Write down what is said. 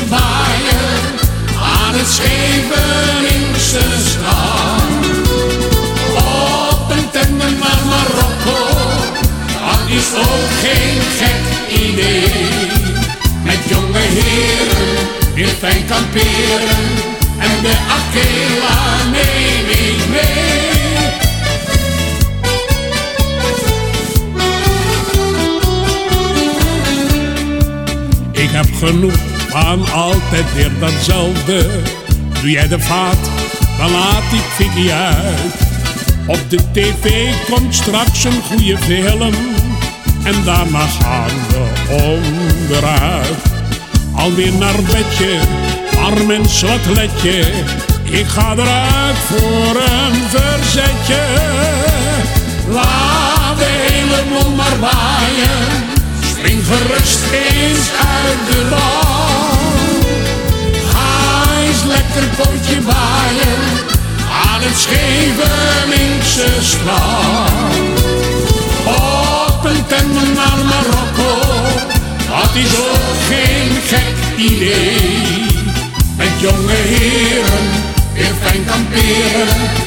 beetje aan het Scheveningse strand. Op een tender naar Marokko, dat is ook geen gek idee. Met jonge heren weer fijn kamperen en de Akela neem ik mee. Ik heb genoeg van altijd weer datzelfde. Doe jij de vaat, dan laat ik Vicky uit. Op de tv komt straks een goede film. En daarna gaan we onderuit. Alweer naar bedje, arm en letje. Ik ga eruit voor een verzetje. Laat de hele mond maar waaien, spring gerust eens uit de eens lekker pootje waaien, aan het Scheveningse strand. Op een tender naar Marokko, dat is ook geen gek idee. Met jonge heren, weer fijn kamperen,